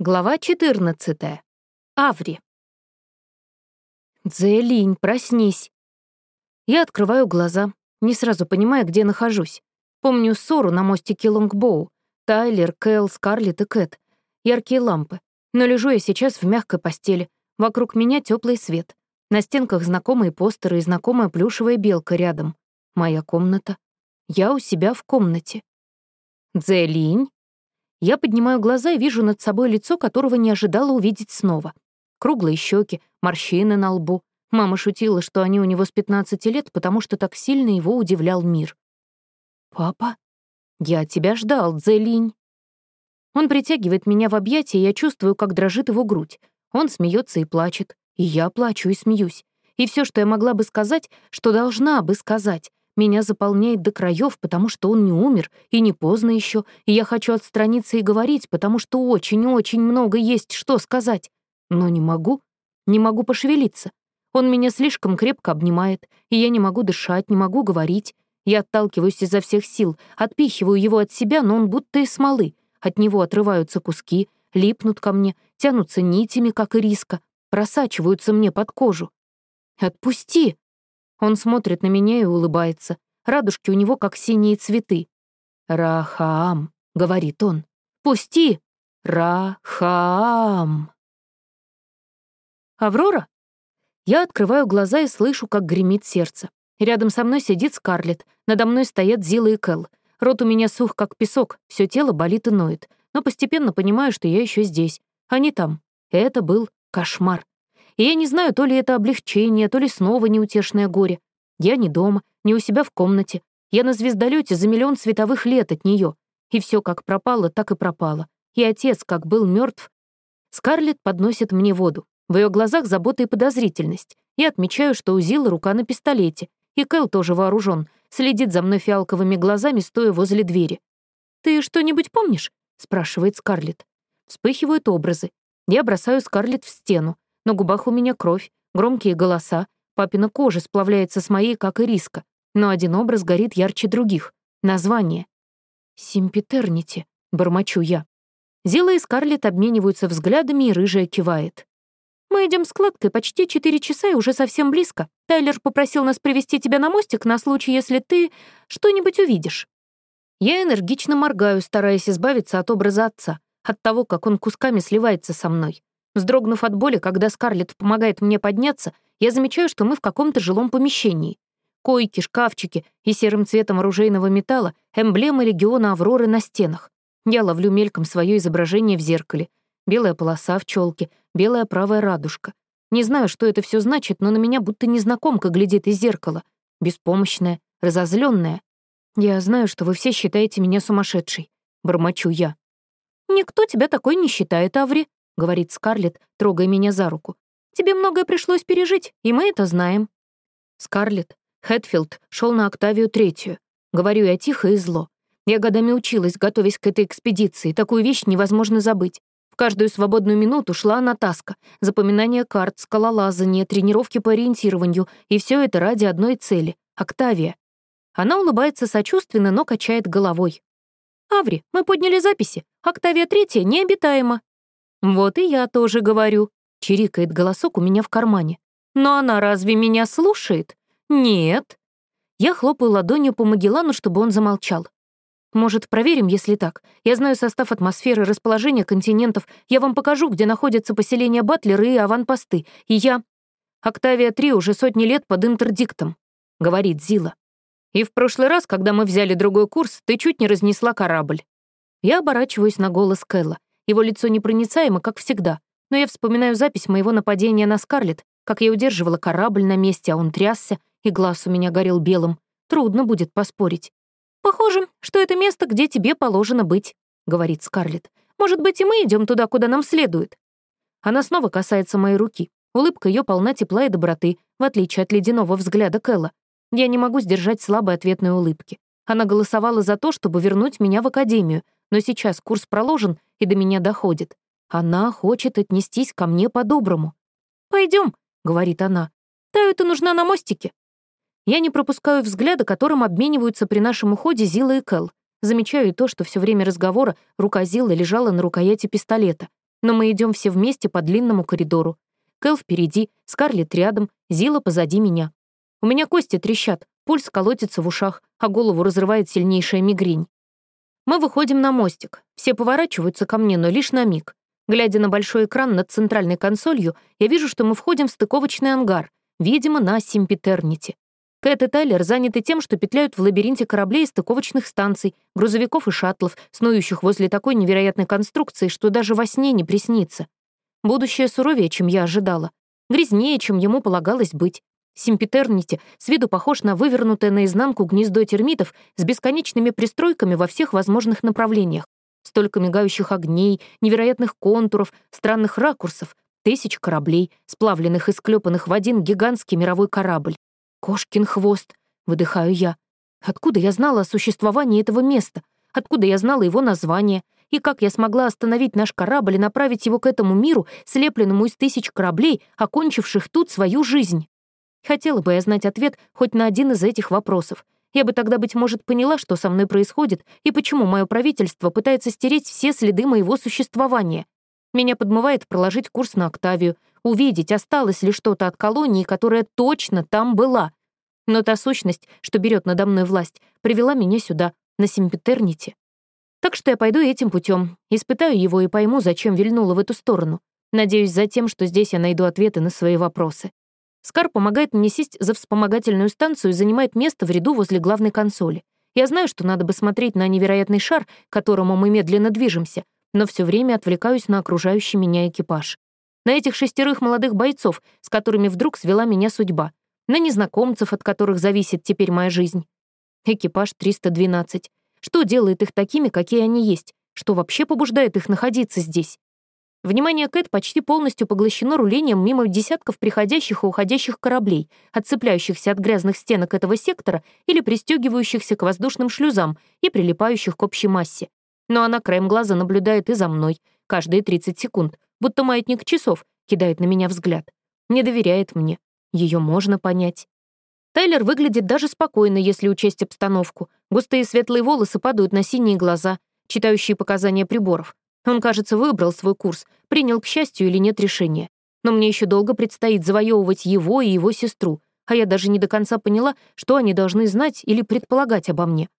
Глава 14. Аври. «Дзелинь, проснись!» Я открываю глаза, не сразу понимая, где нахожусь. Помню ссору на мостике Лонгбоу. Тайлер, Кэл, Скарлетт и Кэт. Яркие лампы. Но лежу я сейчас в мягкой постели. Вокруг меня теплый свет. На стенках знакомые постеры и знакомая плюшевая белка рядом. Моя комната. Я у себя в комнате. «Дзелинь?» Я поднимаю глаза и вижу над собой лицо, которого не ожидала увидеть снова. Круглые щеки, морщины на лбу. Мама шутила, что они у него с 15 лет, потому что так сильно его удивлял мир. «Папа, я тебя ждал, Дзелинь». Он притягивает меня в объятия, и я чувствую, как дрожит его грудь. Он смеется и плачет, и я плачу и смеюсь. И все, что я могла бы сказать, что должна бы сказать, меня заполняет до краев, потому что он не умер, и не поздно еще, и я хочу отстраниться и говорить, потому что очень-очень много есть что сказать. Но не могу, не могу пошевелиться. Он меня слишком крепко обнимает, и я не могу дышать, не могу говорить. Я отталкиваюсь изо всех сил, отпихиваю его от себя, но он будто из смолы. От него отрываются куски, липнут ко мне, тянутся нитями, как и риска, просачиваются мне под кожу. «Отпусти!» Он смотрит на меня и улыбается. Радужки у него как синие цветы. «Рахаам», — говорит он. «Пусти! Рахаам!» «Аврора?» Я открываю глаза и слышу, как гремит сердце. Рядом со мной сидит Скарлетт, надо мной стоят Зила и Кэл. Рот у меня сух, как песок, все тело болит и ноет. Но постепенно понимаю, что я еще здесь, не там. Это был кошмар. И я не знаю, то ли это облегчение, то ли снова неутешное горе. Я не дома, не у себя в комнате. Я на звездолете за миллион световых лет от нее. И все как пропало, так и пропало. И отец, как был мертв. Скарлетт подносит мне воду. В ее глазах забота и подозрительность. Я отмечаю, что у Зилы рука на пистолете. И Кэл тоже вооружен, следит за мной фиалковыми глазами, стоя возле двери. «Ты что-нибудь помнишь?» — спрашивает Скарлетт. Вспыхивают образы. Я бросаю Скарлетт в стену. На губах у меня кровь, громкие голоса, папина кожа сплавляется с моей, как и риска, но один образ горит ярче других. Название. «Симпетернити», — бормочу я. Зила и Скарлетт обмениваются взглядами, и рыжая кивает. «Мы идем с кладкой почти четыре часа и уже совсем близко. Тайлер попросил нас привести тебя на мостик на случай, если ты что-нибудь увидишь». Я энергично моргаю, стараясь избавиться от образа отца, от того, как он кусками сливается со мной. Вздрогнув от боли, когда Скарлетт помогает мне подняться, я замечаю, что мы в каком-то жилом помещении. Койки, шкафчики и серым цветом оружейного металла — эмблемы легиона Авроры на стенах. Я ловлю мельком свое изображение в зеркале. Белая полоса в челке, белая правая радужка. Не знаю, что это все значит, но на меня будто незнакомка глядит из зеркала. Беспомощная, разозленная. Я знаю, что вы все считаете меня сумасшедшей. Бормочу я. «Никто тебя такой не считает, Аври», — говорит Скарлетт, трогая меня за руку. «Тебе многое пришлось пережить, и мы это знаем». Скарлетт, Хэтфилд шел на Октавию Третью. Говорю я тихо и зло. Я годами училась, готовясь к этой экспедиции. Такую вещь невозможно забыть. В каждую свободную минуту шла натаска, запоминание карт, скалолазание, тренировки по ориентированию, и все это ради одной цели — Октавия. Она улыбается сочувственно, но качает головой. «Аври, мы подняли записи. Октавия Третья необитаема. «Вот и я тоже говорю», — чирикает голосок у меня в кармане. «Но она разве меня слушает? Нет». Я хлопаю ладонью по Магеллану, чтобы он замолчал. «Может, проверим, если так? Я знаю состав атмосферы, расположение континентов. Я вам покажу, где находятся поселения Батлера и аванпосты. И я...» «Октавия-3 уже сотни лет под интердиктом», — говорит Зила. «И в прошлый раз, когда мы взяли другой курс, ты чуть не разнесла корабль». Я оборачиваюсь на голос Кэлла. Его лицо непроницаемо, как всегда. Но я вспоминаю запись моего нападения на Скарлетт, как я удерживала корабль на месте, а он трясся, и глаз у меня горел белым. Трудно будет поспорить. «Похоже, что это место, где тебе положено быть», — говорит Скарлетт. «Может быть, и мы идем туда, куда нам следует?» Она снова касается моей руки. Улыбка ее полна тепла и доброты, в отличие от ледяного взгляда Кэлла. Я не могу сдержать слабой ответной улыбки. Она голосовала за то, чтобы вернуть меня в академию, но сейчас курс проложен, и до меня доходит. Она хочет отнестись ко мне по-доброму. Пойдем, говорит она. «Таю-то нужна на мостике». Я не пропускаю взгляда, которым обмениваются при нашем уходе Зила и Кэл. Замечаю и то, что все время разговора рука Зилы лежала на рукояти пистолета. Но мы идем все вместе по длинному коридору. Кэл впереди, Скарлетт рядом, Зила позади меня. У меня кости трещат, пульс колотится в ушах, а голову разрывает сильнейшая мигрень. Мы выходим на мостик. Все поворачиваются ко мне, но лишь на миг. Глядя на большой экран над центральной консолью, я вижу, что мы входим в стыковочный ангар, видимо, на Симпетерните. Кэт и Тайлер заняты тем, что петляют в лабиринте кораблей и стыковочных станций, грузовиков и шаттлов, снующих возле такой невероятной конструкции, что даже во сне не приснится. Будущее суровее, чем я ожидала. Грязнее, чем ему полагалось быть. Симпетернити с виду похож на вывернутое наизнанку гнездо термитов с бесконечными пристройками во всех возможных направлениях. Столько мигающих огней, невероятных контуров, странных ракурсов, тысяч кораблей, сплавленных и склепанных в один гигантский мировой корабль. «Кошкин хвост», — выдыхаю я. Откуда я знала о существовании этого места? Откуда я знала его название? И как я смогла остановить наш корабль и направить его к этому миру, слепленному из тысяч кораблей, окончивших тут свою жизнь? Хотела бы я знать ответ хоть на один из этих вопросов. Я бы тогда, быть может, поняла, что со мной происходит и почему мое правительство пытается стереть все следы моего существования. Меня подмывает проложить курс на Октавию, увидеть, осталось ли что-то от колонии, которая точно там была. Но та сущность, что берет надо мной власть, привела меня сюда, на Симпетерните. Так что я пойду этим путем, испытаю его и пойму, зачем вильнула в эту сторону. Надеюсь, за тем, что здесь я найду ответы на свои вопросы. Скар помогает мне сесть за вспомогательную станцию и занимает место в ряду возле главной консоли. Я знаю, что надо бы смотреть на невероятный шар, к которому мы медленно движемся, но все время отвлекаюсь на окружающий меня экипаж. На этих шестерых молодых бойцов, с которыми вдруг свела меня судьба. На незнакомцев, от которых зависит теперь моя жизнь. Экипаж 312. Что делает их такими, какие они есть? Что вообще побуждает их находиться здесь? Внимание Кэт почти полностью поглощено рулением мимо десятков приходящих и уходящих кораблей, отцепляющихся от грязных стенок этого сектора или пристегивающихся к воздушным шлюзам и прилипающих к общей массе. Но она краем глаза наблюдает и за мной, каждые 30 секунд, будто маятник часов кидает на меня взгляд. Не доверяет мне. Ее можно понять. Тайлер выглядит даже спокойно, если учесть обстановку. Густые светлые волосы падают на синие глаза, читающие показания приборов. Он, кажется, выбрал свой курс, принял, к счастью или нет решения. Но мне еще долго предстоит завоевывать его и его сестру, а я даже не до конца поняла, что они должны знать или предполагать обо мне.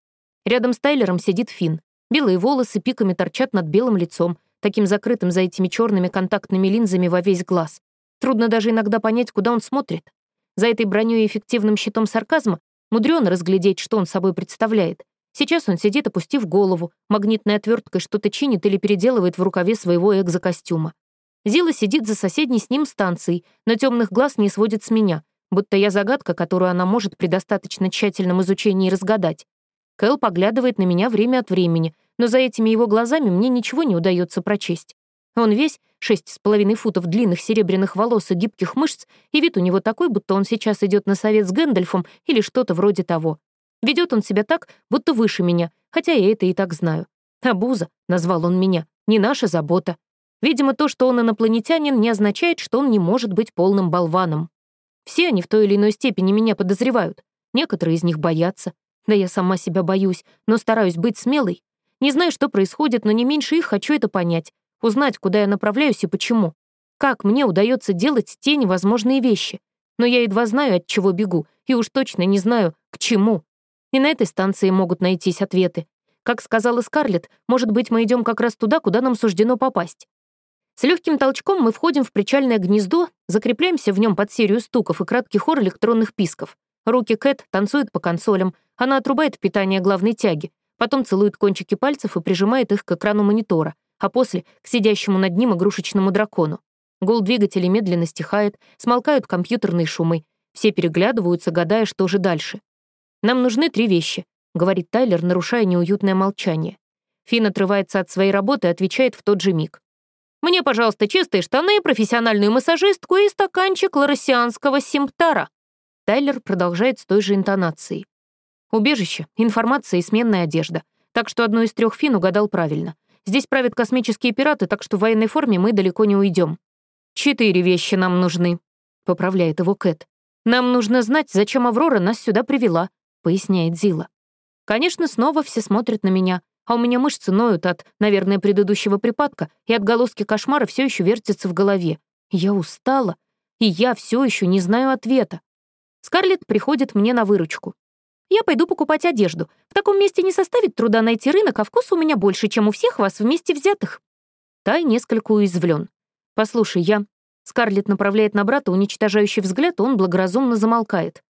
Рядом с Тайлером сидит Финн. Белые волосы пиками торчат над белым лицом, таким закрытым за этими черными контактными линзами во весь глаз. Трудно даже иногда понять, куда он смотрит. За этой броней и эффективным щитом сарказма мудрёно разглядеть, что он собой представляет. Сейчас он сидит, опустив голову, магнитной отверткой что-то чинит или переделывает в рукаве своего экзокостюма. Зила сидит за соседней с ним станцией, но темных глаз не сводит с меня, будто я загадка, которую она может при достаточно тщательном изучении разгадать. Кэл поглядывает на меня время от времени, но за этими его глазами мне ничего не удается прочесть. Он весь, шесть с половиной футов длинных серебряных волос и гибких мышц, и вид у него такой, будто он сейчас идет на совет с Гэндальфом или что-то вроде того. Ведет он себя так, будто выше меня, хотя я это и так знаю. «Абуза», — назвал он меня, — «не наша забота». Видимо, то, что он инопланетянин, не означает, что он не может быть полным болваном. Все они в той или иной степени меня подозревают. Некоторые из них боятся. Да я сама себя боюсь, но стараюсь быть смелой. Не знаю, что происходит, но не меньше их хочу это понять. Узнать, куда я направляюсь и почему. Как мне удается делать те невозможные вещи. Но я едва знаю, от чего бегу, и уж точно не знаю, к чему. И на этой станции могут найтись ответы. Как сказала Скарлетт, может быть, мы идем как раз туда, куда нам суждено попасть. С легким толчком мы входим в причальное гнездо, закрепляемся в нем под серию стуков и краткий хор электронных писков. Руки Кэт танцуют по консолям, она отрубает питание главной тяги, потом целует кончики пальцев и прижимает их к экрану монитора, а после — к сидящему над ним игрушечному дракону. Гул двигателей медленно стихает, смолкают компьютерные шумы. Все переглядываются, гадая, что же дальше. «Нам нужны три вещи», — говорит Тайлер, нарушая неуютное молчание. Финн отрывается от своей работы и отвечает в тот же миг. «Мне, пожалуйста, чистые штаны, профессиональную массажистку и стаканчик лоросианского симптара». Тайлер продолжает с той же интонацией. Убежище, информация и сменная одежда. Так что одну из трех Финн угадал правильно. Здесь правят космические пираты, так что в военной форме мы далеко не уйдем. «Четыре вещи нам нужны», — поправляет его Кэт. «Нам нужно знать, зачем Аврора нас сюда привела. — поясняет Зила. Конечно, снова все смотрят на меня, а у меня мышцы ноют от, наверное, предыдущего припадка, и отголоски кошмара все еще вертятся в голове. Я устала, и я все еще не знаю ответа. Скарлетт приходит мне на выручку. Я пойду покупать одежду. В таком месте не составит труда найти рынок, а вкус у меня больше, чем у всех вас вместе взятых. Тай несколько уязвлен. Послушай, я... Скарлетт направляет на брата уничтожающий взгляд, он благоразумно замолкает.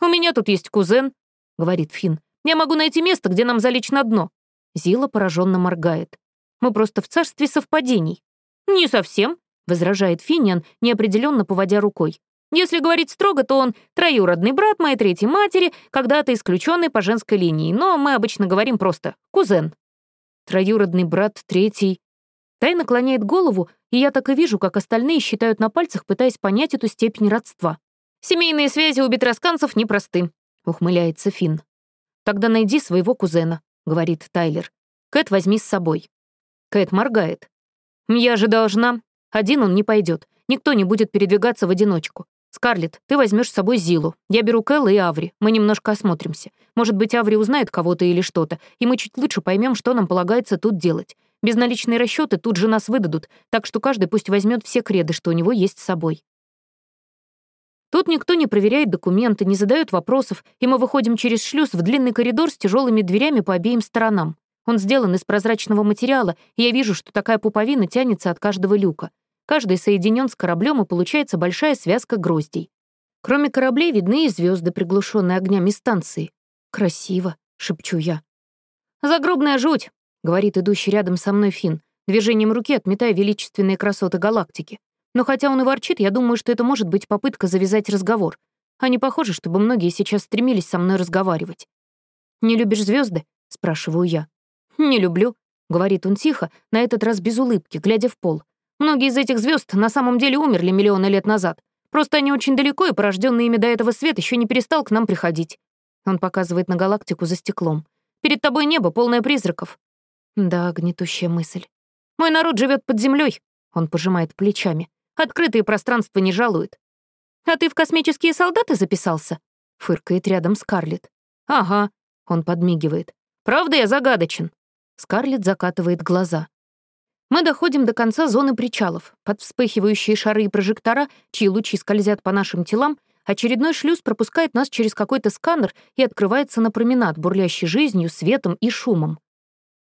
«У меня тут есть кузен», — говорит Финн. «Я могу найти место, где нам залечь на дно». Зила пораженно моргает. «Мы просто в царстве совпадений». «Не совсем», — возражает Финиан, неопределенно поводя рукой. Если говорить строго, то он троюродный брат моей третьей матери, когда-то исключенный по женской линии, но мы обычно говорим просто «кузен». Троюродный брат третий. Тай наклоняет голову, и я так и вижу, как остальные считают на пальцах, пытаясь понять эту степень родства. «Семейные связи у бетросканцев непросты», — ухмыляется Финн. «Тогда найди своего кузена», — говорит Тайлер. «Кэт возьми с собой». Кэт моргает. «Я же должна. Один он не пойдет. Никто не будет передвигаться в одиночку. «Скарлетт, ты возьмешь с собой Зилу. Я беру Кэлла и Аври. Мы немножко осмотримся. Может быть, Аври узнает кого-то или что-то, и мы чуть лучше поймем, что нам полагается тут делать. Безналичные расчеты тут же нас выдадут, так что каждый пусть возьмет все креды, что у него есть с собой». Тут никто не проверяет документы, не задает вопросов, и мы выходим через шлюз в длинный коридор с тяжелыми дверями по обеим сторонам. Он сделан из прозрачного материала, и я вижу, что такая пуповина тянется от каждого люка. Каждый соединен с кораблем, и получается большая связка гроздей. Кроме кораблей видны и звезды, приглушенные огнями станции. «Красиво», — шепчу я. «Загробная жуть», — говорит идущий рядом со мной Финн, движением руки отметая величественные красоты галактики. Но хотя он и ворчит, я думаю, что это может быть попытка завязать разговор. А не похоже, чтобы многие сейчас стремились со мной разговаривать. «Не любишь звезды? спрашиваю я. «Не люблю», — говорит он тихо, на этот раз без улыбки, глядя в пол. Многие из этих звезд на самом деле умерли миллионы лет назад. Просто они очень далеко, и порожденный ими до этого свет еще не перестал к нам приходить. Он показывает на галактику за стеклом. Перед тобой небо, полное призраков. Да, гнетущая мысль. Мой народ живет под землей. Он пожимает плечами. Открытые пространства не жалуют. А ты в космические солдаты записался? Фыркает рядом Скарлетт. Ага. Он подмигивает. Правда я загадочен? Скарлетт закатывает глаза. Мы доходим до конца зоны причалов. Под вспыхивающие шары и прожектора, чьи лучи скользят по нашим телам, очередной шлюз пропускает нас через какой-то сканер и открывается на променад, бурлящий жизнью, светом и шумом.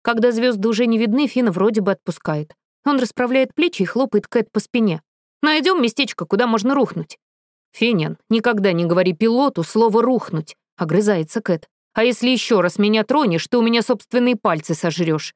Когда звезды уже не видны, Фина вроде бы отпускает. Он расправляет плечи и хлопает Кэт по спине. Найдем местечко, куда можно рухнуть». «Финиан, никогда не говори пилоту слово «рухнуть», — огрызается Кэт. «А если еще раз меня тронешь, ты у меня собственные пальцы сожрешь.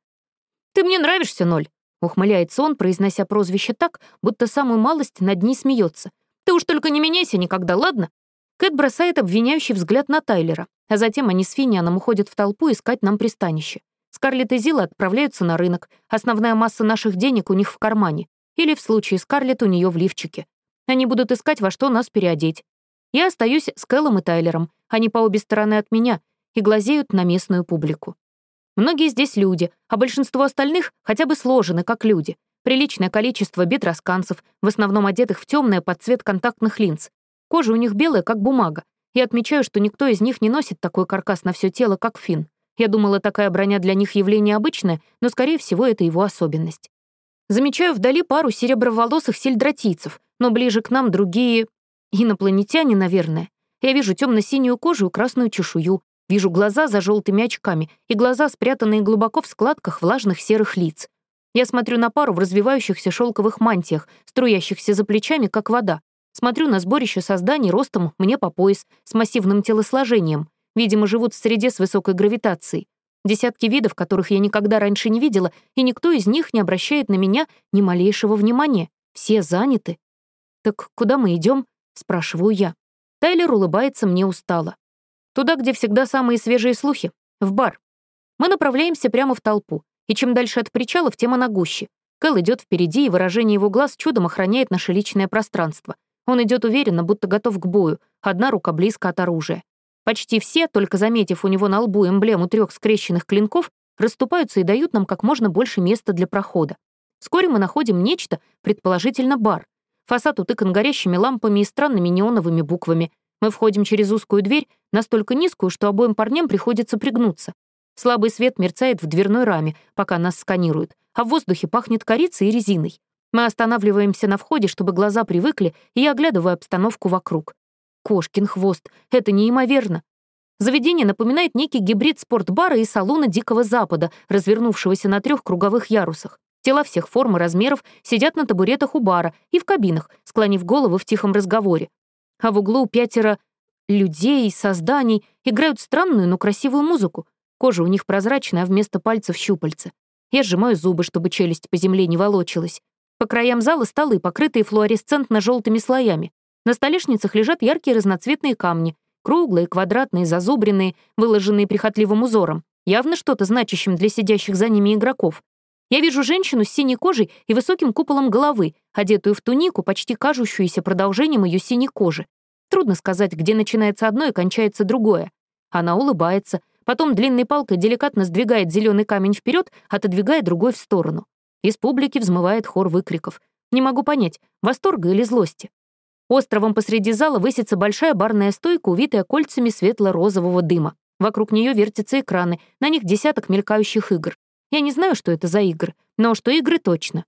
«Ты мне нравишься, Ноль», Ухмыляется он, произнося прозвище так, будто самую малость над ней смеется. «Ты уж только не меняйся никогда, ладно?» Кэт бросает обвиняющий взгляд на Тайлера, а затем они с Финианом уходят в толпу искать нам пристанище. Скарлетт и Зила отправляются на рынок. Основная масса наших денег у них в кармане. Или, в случае Скарлетт, у нее в лифчике. Они будут искать, во что нас переодеть. Я остаюсь с Кэллом и Тайлером. Они по обе стороны от меня и глазеют на местную публику. Многие здесь люди, а большинство остальных хотя бы сложены, как люди. Приличное количество бедросканцев, в основном одетых в темное под цвет контактных линз. Кожа у них белая, как бумага. Я отмечаю, что никто из них не носит такой каркас на все тело, как Фин. Я думала, такая броня для них явление обычное, но, скорее всего, это его особенность. Замечаю вдали пару сереброволосых сельдратийцев, но ближе к нам другие... Инопланетяне, наверное. Я вижу темно-синюю кожу и красную чешую, Вижу глаза за желтыми очками и глаза, спрятанные глубоко в складках влажных серых лиц. Я смотрю на пару в развивающихся шелковых мантиях, струящихся за плечами, как вода. Смотрю на сборище созданий ростом мне по пояс, с массивным телосложением. Видимо, живут в среде с высокой гравитацией. Десятки видов, которых я никогда раньше не видела, и никто из них не обращает на меня ни малейшего внимания. Все заняты. «Так куда мы идем? спрашиваю я. Тайлер улыбается мне устало. Туда, где всегда самые свежие слухи. В бар. Мы направляемся прямо в толпу, и чем дальше от причалов, тем она гуще. Кэл идет впереди, и выражение его глаз чудом охраняет наше личное пространство. Он идет уверенно, будто готов к бою, одна рука близко от оружия. Почти все, только заметив у него на лбу эмблему трех скрещенных клинков, расступаются и дают нам как можно больше места для прохода. Вскоре мы находим нечто, предположительно бар. Фасад утыкан горящими лампами и странными неоновыми буквами, мы входим через узкую дверь, настолько низкую, что обоим парням приходится пригнуться. Слабый свет мерцает в дверной раме, пока нас сканируют, а в воздухе пахнет корицей и резиной. Мы останавливаемся на входе, чтобы глаза привыкли, и я оглядываю обстановку вокруг. Кошкин хвост. Это неимоверно. Заведение напоминает некий гибрид спортбара и салона Дикого Запада, развернувшегося на трех круговых ярусах. Тела всех форм и размеров сидят на табуретах у бара и в кабинах, склонив головы в тихом разговоре. А в углу пятеро людей, созданий играют странную, но красивую музыку. Кожа у них прозрачная, а вместо пальцев щупальца. Я сжимаю зубы, чтобы челюсть по земле не волочилась. По краям зала столы, покрытые флуоресцентно-желтыми слоями. На столешницах лежат яркие разноцветные камни, круглые, квадратные, зазубренные, выложенные прихотливым узором, явно что-то значащим для сидящих за ними игроков. Я вижу женщину с синей кожей и высоким куполом головы, одетую в тунику, почти кажущуюся продолжением ее синей кожи. Трудно сказать, где начинается одно и кончается другое. Она улыбается, потом длинной палкой деликатно сдвигает зеленый камень вперед, отодвигая другой в сторону. Из публики взмывает хор выкриков. Не могу понять, восторга или злости. Островом посреди зала высится большая барная стойка, увитая кольцами светло-розового дыма. Вокруг нее вертятся экраны, на них десяток мелькающих игр. Я не знаю, что это за игры, но что игры точно.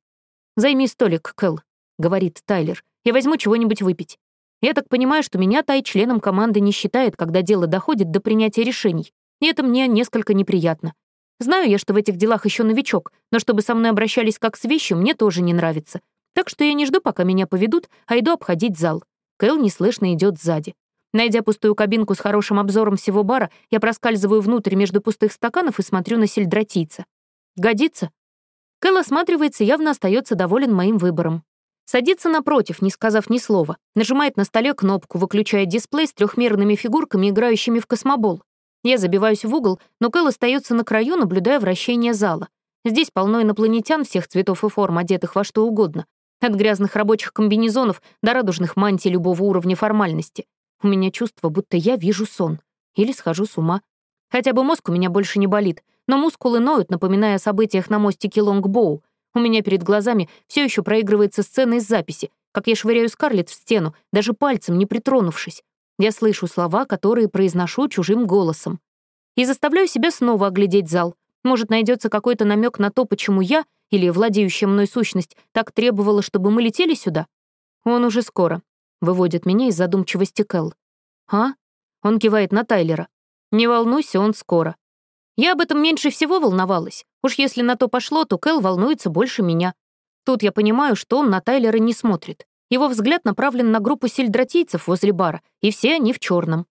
«Займи столик, Кэл», — говорит Тайлер. «Я возьму чего-нибудь выпить». Я так понимаю, что меня Тай членом команды не считает, когда дело доходит до принятия решений. И это мне несколько неприятно. Знаю я, что в этих делах еще новичок, но чтобы со мной обращались как с вещью, мне тоже не нравится. Так что я не жду, пока меня поведут, а иду обходить зал. Кэл неслышно идет сзади. Найдя пустую кабинку с хорошим обзором всего бара, я проскальзываю внутрь между пустых стаканов и смотрю на сельдратийца. Годится? Кэл осматривается, явно остается доволен моим выбором. Садится напротив, не сказав ни слова, нажимает на столе кнопку, выключая дисплей с трехмерными фигурками, играющими в космобол. Я забиваюсь в угол, но Кэл остается на краю, наблюдая вращение зала. Здесь полно инопланетян всех цветов и форм, одетых во что угодно. От грязных рабочих комбинезонов до радужных мантий любого уровня формальности. У меня чувство, будто я вижу сон. Или схожу с ума. Хотя бы мозг у меня больше не болит, но мускулы ноют, напоминая о событиях на мостике Лонгбоу. У меня перед глазами все еще проигрывается сцена из записи, как я швыряю Скарлетт в стену, даже пальцем не притронувшись. Я слышу слова, которые произношу чужим голосом. И заставляю себя снова оглядеть зал. Может, найдется какой-то намек на то, почему я, или владеющая мной сущность, так требовала, чтобы мы летели сюда? Он уже скоро. Выводит меня из задумчивости Кэл. А? Он кивает на Тайлера. Не волнуйся, он скоро. Я об этом меньше всего волновалась. Уж если на то пошло, то Кэл волнуется больше меня. Тут я понимаю, что он на Тайлера не смотрит. Его взгляд направлен на группу сельдратийцев возле бара, и все они в черном.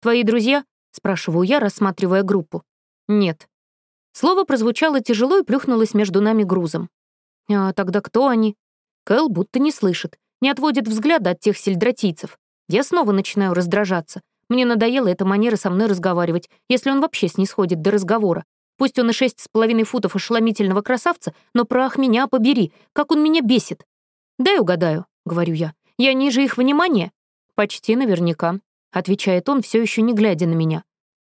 «Твои друзья?» — спрашиваю я, рассматривая группу. «Нет». Слово прозвучало тяжело и плюхнулось между нами грузом. «А тогда кто они?» Кэл будто не слышит, не отводит взгляда от тех сельдратийцев. Я снова начинаю раздражаться. Мне надоела эта манера со мной разговаривать, если он вообще снисходит до разговора. Пусть он и шесть с половиной футов ошеломительного красавца, но прах меня побери, как он меня бесит. «Дай угадаю», — говорю я. «Я ниже их внимания?» «Почти наверняка», — отвечает он, все еще не глядя на меня.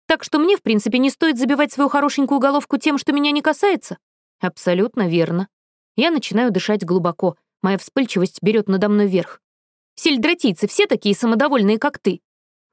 «Так что мне, в принципе, не стоит забивать свою хорошенькую головку тем, что меня не касается?» «Абсолютно верно». Я начинаю дышать глубоко. Моя вспыльчивость берет надо мной верх. «Сельдратийцы все такие самодовольные, как ты».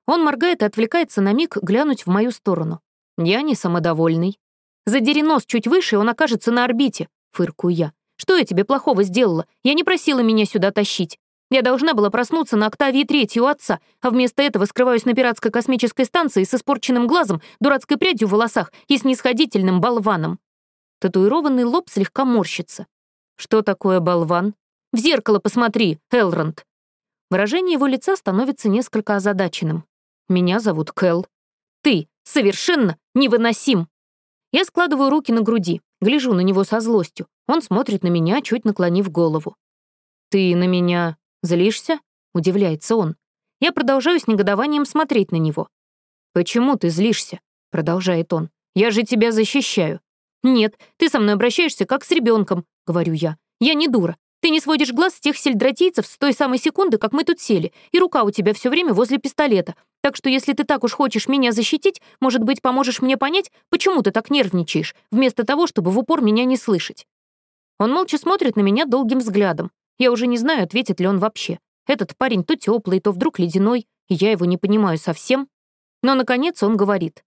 Он моргает и отвлекается на миг глянуть в мою сторону. Я не самодовольный. «Задери нос чуть выше, он окажется на орбите», — фыркую я. Что я тебе плохого сделала? Я не просила меня сюда тащить. Я должна была проснуться на Октавии Третьей у отца, а вместо этого скрываюсь на пиратской космической станции с испорченным глазом, дурацкой прядью в волосах и снисходительным болваном. Татуированный лоб слегка морщится. Что такое болван? В зеркало посмотри, Элронд. Выражение его лица становится несколько озадаченным. Меня зовут Кэл. Ты совершенно невыносим. Я складываю руки на груди, гляжу на него со злостью. Он смотрит на меня, чуть наклонив голову. «Ты на меня злишься?» — удивляется он. Я продолжаю с негодованием смотреть на него. «Почему ты злишься?» — продолжает он. «Я же тебя защищаю». «Нет, ты со мной обращаешься как с ребенком, говорю я. «Я не дура. Ты не сводишь глаз с тех сельдратийцев с той самой секунды, как мы тут сели, и рука у тебя все время возле пистолета. Так что если ты так уж хочешь меня защитить, может быть, поможешь мне понять, почему ты так нервничаешь, вместо того, чтобы в упор меня не слышать». Он молча смотрит на меня долгим взглядом. Я уже не знаю, ответит ли он вообще. Этот парень то теплый, то вдруг ледяной, и я его не понимаю совсем. Но, наконец, он говорит.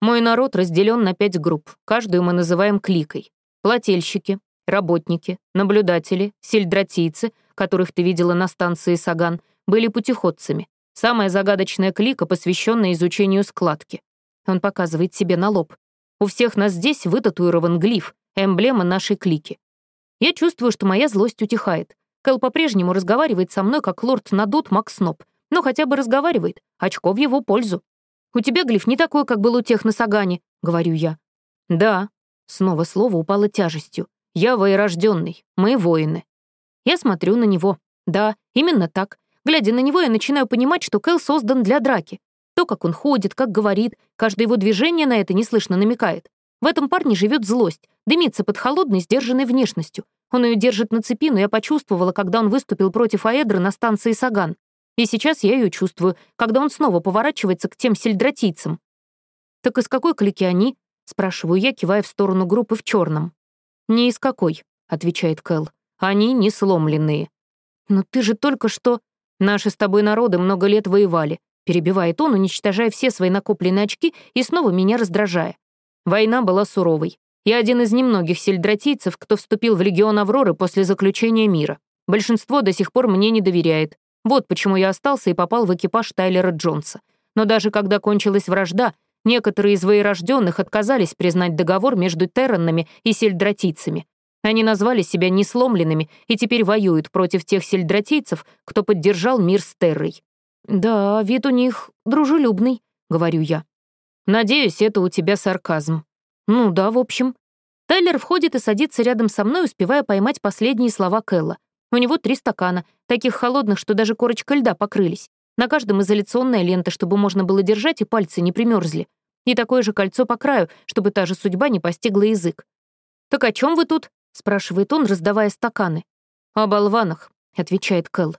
Мой народ разделен на пять групп, каждую мы называем кликой. Плательщики, работники, наблюдатели, сельдратийцы, которых ты видела на станции Саган, были путеходцами. Самая загадочная клика, посвященная изучению складки. Он показывает себе на лоб. У всех нас здесь вытатуирован глиф, эмблема нашей клики. Я чувствую, что моя злость утихает. Кэл по-прежнему разговаривает со мной, как лорд Надут Максноп, но хотя бы разговаривает, очко в его пользу. «У тебя глиф не такой, как был у тех на Сагане», — говорю я. «Да». Снова слово упало тяжестью. «Я воерожденный, мы воины». Я смотрю на него. Да, именно так. Глядя на него, я начинаю понимать, что Кэл создан для драки. То, как он ходит, как говорит, каждое его движение на это неслышно намекает. В этом парне живет злость, дымится под холодной, сдержанной внешностью. Он ее держит на цепи, но я почувствовала, когда он выступил против Аэдры на станции Саган. И сейчас я ее чувствую, когда он снова поворачивается к тем сельдратийцам. «Так из какой клики они?» — спрашиваю я, кивая в сторону группы в черном. «Не из какой», — отвечает Кэл. «Они не сломленные». «Но ты же только что...» «Наши с тобой народы много лет воевали», — перебивает он, уничтожая все свои накопленные очки и снова меня раздражая. Война была суровой. Я один из немногих сельдратийцев, кто вступил в Легион Авроры после заключения мира. Большинство до сих пор мне не доверяет. Вот почему я остался и попал в экипаж Тайлера Джонса. Но даже когда кончилась вражда, некоторые из воерожденных отказались признать договор между терранами и сельдратийцами. Они назвали себя несломленными и теперь воюют против тех сельдратийцев, кто поддержал мир с Террой. «Да, вид у них дружелюбный», — говорю я. «Надеюсь, это у тебя сарказм». «Ну да, в общем». Тайлер входит и садится рядом со мной, успевая поймать последние слова Кэлла. У него три стакана, таких холодных, что даже корочка льда покрылись. На каждом изоляционная лента, чтобы можно было держать, и пальцы не примерзли. И такое же кольцо по краю, чтобы та же судьба не постигла язык. «Так о чем вы тут?» — спрашивает он, раздавая стаканы. «О болванах», — отвечает Кэл.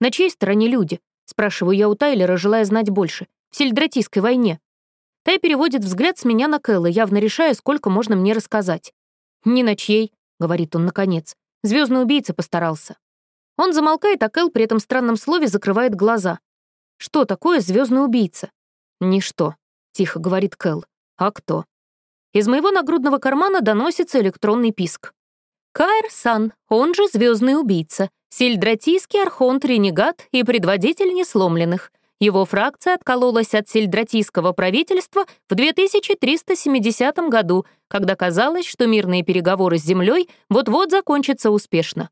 «На чьей стороне люди?» — спрашиваю я у Тайлера, желая знать больше. «В сельдратийской войне». Тай переводит взгляд с меня на Кэлла, явно решая, сколько можно мне рассказать. «Ни на чьей», — говорит он наконец. Звездный убийца постарался. Он замолкает, а Кэл при этом странном слове закрывает глаза. Что такое звездный убийца? Ничто, тихо говорит Кэл. А кто? Из моего нагрудного кармана доносится электронный писк. Кайр Сан, он же звездный убийца, сельдратийский архонт-ренегат и предводитель несломленных. Его фракция откололась от сельдратийского правительства в 2370 году, когда казалось, что мирные переговоры с Землей вот-вот закончатся успешно.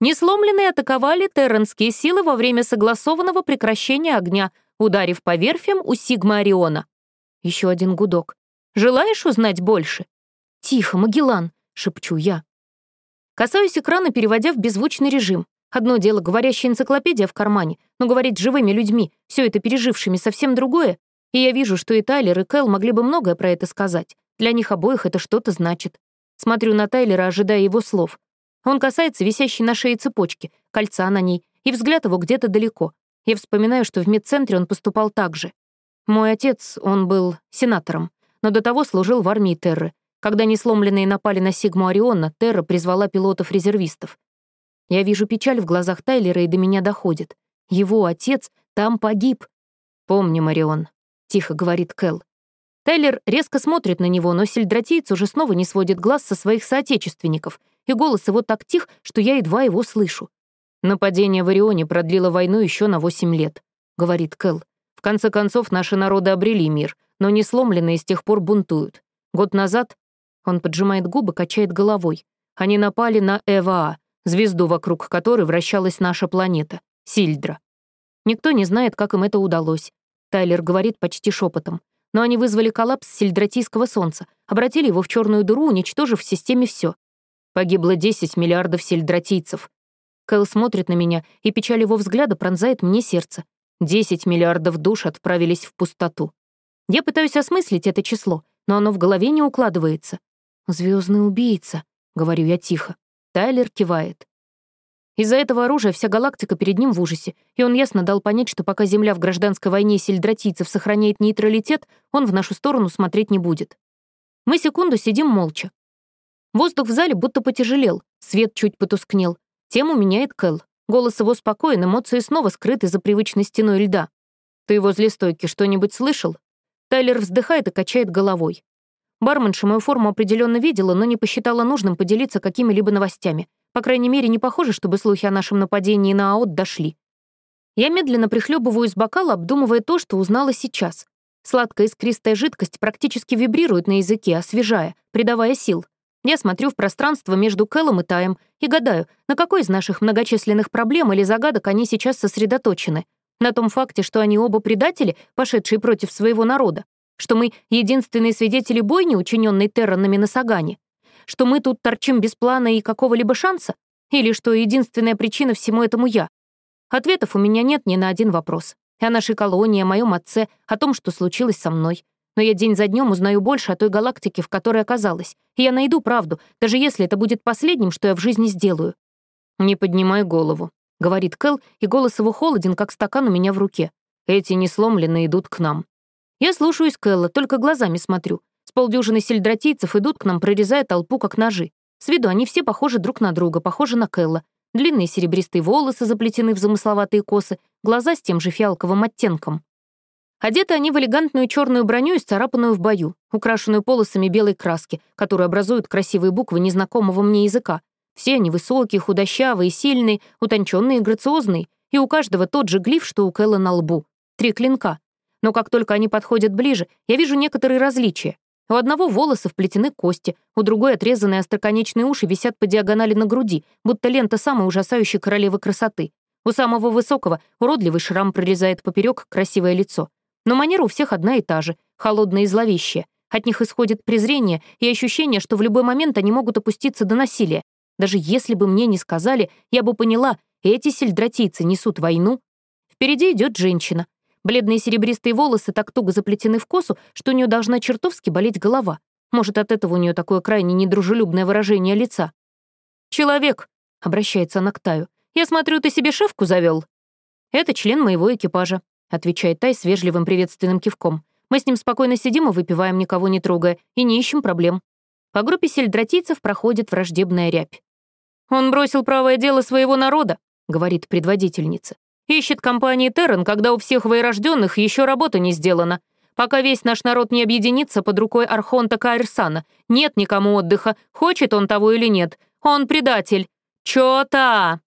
Несломленные атаковали терранские силы во время согласованного прекращения огня, ударив по верфям у Сигма Ориона. Еще один гудок. «Желаешь узнать больше?» «Тихо, Магеллан», — шепчу я. Касаюсь экрана, переводя в беззвучный режим. Одно дело говорящая энциклопедия в кармане, но говорить с живыми людьми, все это пережившими, совсем другое. И я вижу, что и Тайлер, и Кэл могли бы многое про это сказать. Для них обоих это что-то значит. Смотрю на Тайлера, ожидая его слов. Он касается висящей на шее цепочки, кольца на ней, и взгляд его где-то далеко. Я вспоминаю, что в медцентре он поступал так же. Мой отец, он был сенатором, но до того служил в армии Терры. Когда несломленные напали на Сигму Ориона, Терра призвала пилотов-резервистов. Я вижу печаль в глазах Тайлера, и до меня доходит. Его отец там погиб. «Помни, Марион», — тихо говорит Кэл. Тайлер резко смотрит на него, но сельдратиец уже снова не сводит глаз со своих соотечественников, и голос его так тих, что я едва его слышу. «Нападение в Орионе продлило войну еще на восемь лет», — говорит Кэл. «В конце концов, наши народы обрели мир, но не сломленные с тех пор бунтуют. Год назад...» Он поджимает губы, качает головой. «Они напали на Эваа, звезду, вокруг которой вращалась наша планета, Сильдра. Никто не знает, как им это удалось. Тайлер говорит почти шепотом. Но они вызвали коллапс сильдратийского солнца, обратили его в черную дыру, уничтожив в системе все. Погибло 10 миллиардов сельдратийцев. Кэл смотрит на меня, и печаль его взгляда пронзает мне сердце. 10 миллиардов душ отправились в пустоту. Я пытаюсь осмыслить это число, но оно в голове не укладывается. Звездный убийца», — говорю я тихо. Тайлер кивает. Из-за этого оружия вся галактика перед ним в ужасе, и он ясно дал понять, что пока Земля в гражданской войне сельдратийцев сохраняет нейтралитет, он в нашу сторону смотреть не будет. Мы секунду сидим молча. Воздух в зале будто потяжелел, свет чуть потускнел. Тему меняет Кэл. Голос его спокоен, эмоции снова скрыты за привычной стеной льда. «Ты возле стойки что-нибудь слышал?» Тайлер вздыхает и качает головой. Барменша мою форму определенно видела, но не посчитала нужным поделиться какими-либо новостями. По крайней мере, не похоже, чтобы слухи о нашем нападении на АОТ дошли. Я медленно прихлебываю из бокала, обдумывая то, что узнала сейчас. Сладкая искристая жидкость практически вибрирует на языке, освежая, придавая сил. Я смотрю в пространство между Кэллом и Таем и гадаю, на какой из наших многочисленных проблем или загадок они сейчас сосредоточены. На том факте, что они оба предатели, пошедшие против своего народа, что мы единственные свидетели бойни, учиненной Терранами на Сагане, что мы тут торчим без плана и какого-либо шанса, или что единственная причина всему этому я. Ответов у меня нет ни на один вопрос. О нашей колонии, о моем отце, о том, что случилось со мной. Но я день за днем узнаю больше о той галактике, в которой оказалась, и я найду правду, даже если это будет последним, что я в жизни сделаю. «Не поднимай голову», — говорит Кэл, и голос его холоден, как стакан у меня в руке. «Эти несломленные идут к нам». Я слушаюсь Кэлла, только глазами смотрю. С полдюжины сельдратийцев идут к нам, прорезая толпу, как ножи. С виду они все похожи друг на друга, похожи на Кэлла. Длинные серебристые волосы заплетены в замысловатые косы, глаза с тем же фиалковым оттенком. Одеты они в элегантную черную броню, исцарапанную в бою, украшенную полосами белой краски, которые образуют красивые буквы незнакомого мне языка. Все они высокие, худощавые, сильные, утонченные и грациозные, и у каждого тот же глиф, что у Кэлла на лбу. Три клинка. Но как только они подходят ближе, я вижу некоторые различия. У одного волосы вплетены кости, у другой отрезанные остроконечные уши висят по диагонали на груди, будто лента самой ужасающей королевы красоты. У самого высокого уродливый шрам прорезает поперек красивое лицо. Но манера у всех одна и та же, холодная и зловещая. От них исходит презрение и ощущение, что в любой момент они могут опуститься до насилия. Даже если бы мне не сказали, я бы поняла, эти сельдратийцы несут войну. Впереди идет женщина. Бледные серебристые волосы так туго заплетены в косу, что у нее должна чертовски болеть голова. Может, от этого у нее такое крайне недружелюбное выражение лица. «Человек», — обращается она к Таю, — «я смотрю, ты себе шефку завел. «Это член моего экипажа. — отвечает Тай с вежливым приветственным кивком. «Мы с ним спокойно сидим и выпиваем, никого не трогая, и не ищем проблем». По группе сельдратийцев проходит враждебная рябь. «Он бросил правое дело своего народа», — говорит предводительница. «Ищет компании Террен, когда у всех воерожденных еще работа не сделана. Пока весь наш народ не объединится под рукой Архонта Каэрсана, нет никому отдыха, хочет он того или нет. Он предатель. Чё-то!»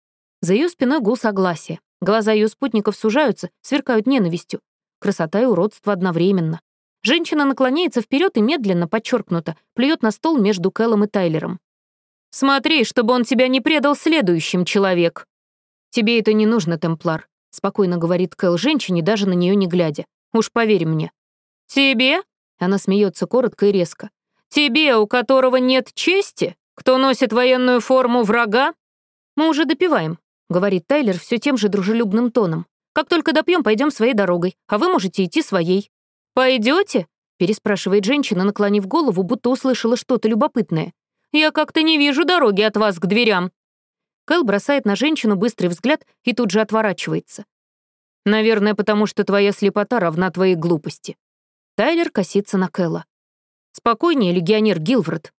За ее спиной гул согласия. Глаза ее спутников сужаются, сверкают ненавистью. Красота и уродство одновременно. Женщина наклоняется вперед и медленно, подчеркнуто, плюет на стол между Кэллом и Тайлером. «Смотри, чтобы он тебя не предал следующим, человек!» «Тебе это не нужно, Темплар», — спокойно говорит Кэл женщине, даже на нее не глядя. «Уж поверь мне». «Тебе?» — она смеется коротко и резко. «Тебе, у которого нет чести? Кто носит военную форму врага?» «Мы уже допиваем», — говорит Тайлер все тем же дружелюбным тоном. «Как только допьем, пойдем своей дорогой, а вы можете идти своей». Пойдете? переспрашивает женщина, наклонив голову, будто услышала что-то любопытное. «Я как-то не вижу дороги от вас к дверям». Кэл бросает на женщину быстрый взгляд и тут же отворачивается. «Наверное, потому что твоя слепота равна твоей глупости». Тайлер косится на Кэла. «Спокойнее, легионер Гилвард».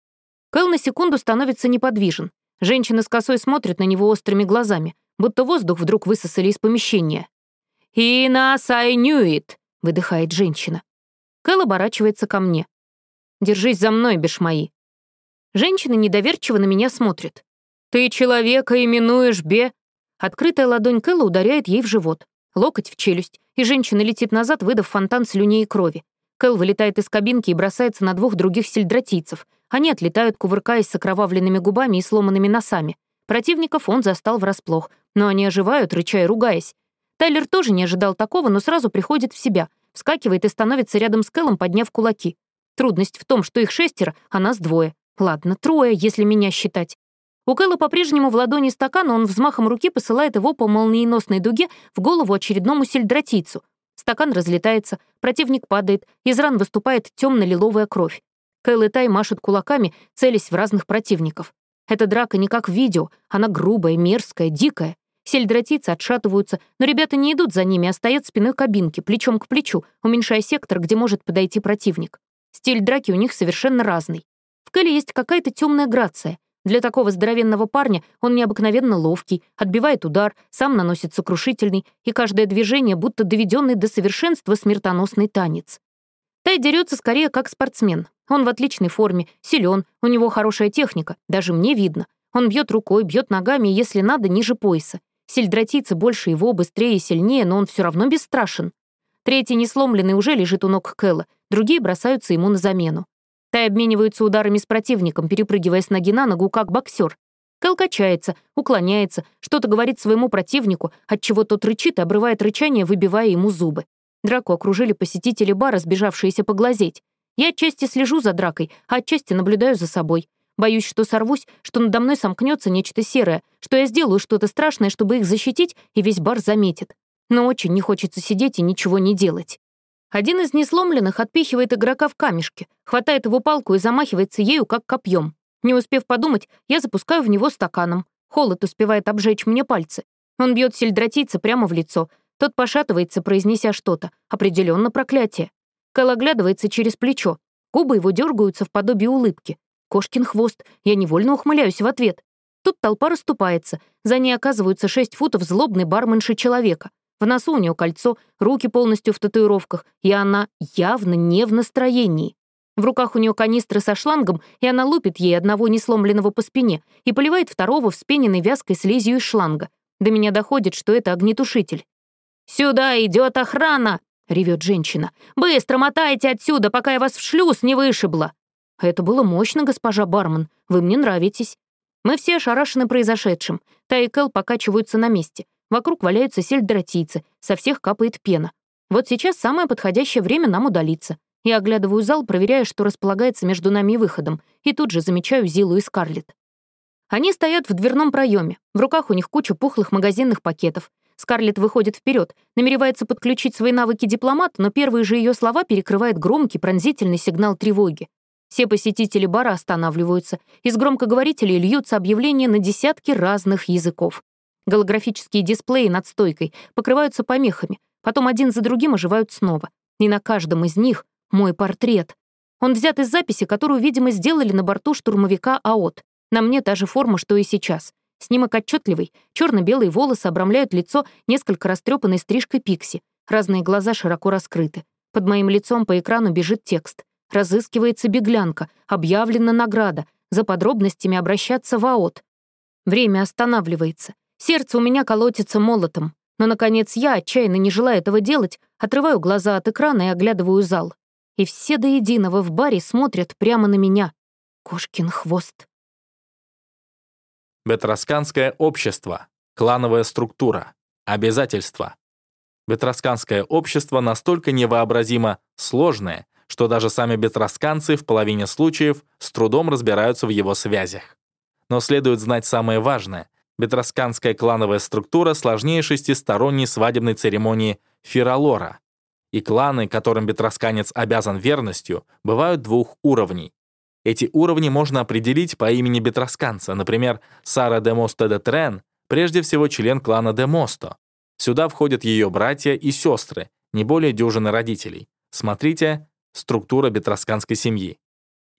Кэл на секунду становится неподвижен. Женщина с косой смотрит на него острыми глазами, будто воздух вдруг высосали из помещения. «И нас I knew it», — выдыхает женщина. Кэл оборачивается ко мне. «Держись за мной, бешмаи». Женщина недоверчиво на меня смотрит. «Ты человека именуешь Бе...» Открытая ладонь Кэлла ударяет ей в живот. Локоть в челюсть, и женщина летит назад, выдав фонтан слюней и крови. Кэл вылетает из кабинки и бросается на двух других сельдратийцев. Они отлетают, кувыркаясь с окровавленными губами и сломанными носами. Противников он застал врасплох, но они оживают, рыча и ругаясь. Тайлер тоже не ожидал такого, но сразу приходит в себя, вскакивает и становится рядом с Кэлом, подняв кулаки. Трудность в том, что их шестеро, а нас двое. Ладно, трое, если меня считать. У Кэлла по-прежнему в ладони стакан, он взмахом руки посылает его по молниеносной дуге в голову очередному сельдратийцу. Стакан разлетается, противник падает, из ран выступает темно-лиловая кровь. Кэл и Тай машут кулаками, целясь в разных противников. Эта драка не как в видео, она грубая, мерзкая, дикая. Сельдратийцы отшатываются, но ребята не идут за ними, а стоят спиной кабинки, плечом к плечу, уменьшая сектор, где может подойти противник. Стиль драки у них совершенно разный. В Кэле есть какая-то темная грация — для такого здоровенного парня он необыкновенно ловкий, отбивает удар, сам наносит сокрушительный, и каждое движение будто доведенный до совершенства смертоносный танец. Тай дерется скорее как спортсмен. Он в отличной форме, силен, у него хорошая техника, даже мне видно. Он бьет рукой, бьет ногами, если надо, ниже пояса. Сельдратийцы больше его, быстрее и сильнее, но он все равно бесстрашен. Третий несломленный уже лежит у ног Кэлла, другие бросаются ему на замену. Тай обмениваются ударами с противником, перепрыгивая с ноги на ногу, как боксер. Кэл качается, уклоняется, что-то говорит своему противнику, отчего тот рычит и обрывает рычание, выбивая ему зубы. Драку окружили посетители бара, сбежавшиеся поглазеть. Я отчасти слежу за дракой, а отчасти наблюдаю за собой. Боюсь, что сорвусь, что надо мной сомкнется нечто серое, что я сделаю что-то страшное, чтобы их защитить, и весь бар заметит. Но очень не хочется сидеть и ничего не делать. Один из несломленных отпихивает игрока в камешке, хватает его палку и замахивается ею, как копьем. Не успев подумать, я запускаю в него стаканом. Холод успевает обжечь мне пальцы. Он бьет сельдратийца прямо в лицо. Тот пошатывается, произнеся что-то. Определенно проклятие. Кэл оглядывается через плечо. Губы его дергаются в подобие улыбки. Кошкин хвост. Я невольно ухмыляюсь в ответ. Тут толпа расступается. За ней оказываются шесть футов злобной барменши человека. В носу у нее кольцо, руки полностью в татуировках, и она явно не в настроении. В руках у нее канистры со шлангом, и она лупит ей одного несломленного по спине и поливает второго вспененной вязкой слизью из шланга. До меня доходит, что это огнетушитель. «Сюда идет охрана!» — ревет женщина. «Быстро мотайте отсюда, пока я вас в шлюз не вышибла!» «Это было мощно, госпожа бармен. Вы мне нравитесь». Мы все ошарашены произошедшим. Та и Кэл покачиваются на месте. Вокруг валяются сельдратийцы, со всех капает пена. Вот сейчас самое подходящее время нам удалиться. Я оглядываю зал, проверяя, что располагается между нами и выходом, и тут же замечаю Зилу и Скарлетт. Они стоят в дверном проеме. В руках у них куча пухлых магазинных пакетов. Скарлетт выходит вперед, намеревается подключить свои навыки дипломата, но первые же ее слова перекрывает громкий пронзительный сигнал тревоги. Все посетители бара останавливаются. Из громкоговорителей льются объявления на десятки разных языков. Голографические дисплеи над стойкой покрываются помехами, потом один за другим оживают снова. И на каждом из них мой портрет. Он взят из записи, которую, видимо, сделали на борту штурмовика АОТ. На мне та же форма, что и сейчас. Снимок отчетливый, черно белые волосы обрамляют лицо несколько растрепанной стрижкой пикси, разные глаза широко раскрыты. Под моим лицом по экрану бежит текст. Разыскивается беглянка, объявлена награда, за подробностями обращаться в АОТ. Время останавливается. Сердце у меня колотится молотом. Но, наконец, я, отчаянно не желая этого делать, отрываю глаза от экрана и оглядываю зал. И все до единого в баре смотрят прямо на меня. Кошкин хвост. Бетрасканское общество. Клановая структура. Обязательства. Бетрасканское общество настолько невообразимо сложное, что даже сами бетрасканцы в половине случаев с трудом разбираются в его связях. Но следует знать самое важное — Бетрасканская клановая структура сложнее шестисторонней свадебной церемонии фиролора. И кланы, которым бетрасканец обязан верностью, бывают двух уровней. Эти уровни можно определить по имени бетрасканца, например, Сара де Мосто де Трен, прежде всего член клана де Мосто. Сюда входят ее братья и сестры, не более дюжины родителей. Смотрите «Структура бетрасканской семьи».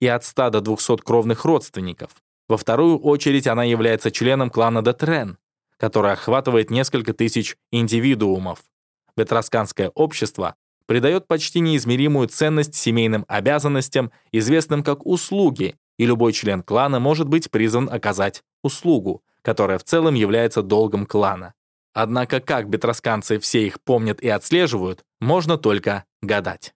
И от 100 до 200 кровных родственников. Во вторую очередь она является членом клана Детрен, который охватывает несколько тысяч индивидуумов. Бетрасканское общество придает почти неизмеримую ценность семейным обязанностям, известным как услуги, и любой член клана может быть призван оказать услугу, которая в целом является долгом клана. Однако как бетрасканцы все их помнят и отслеживают, можно только гадать.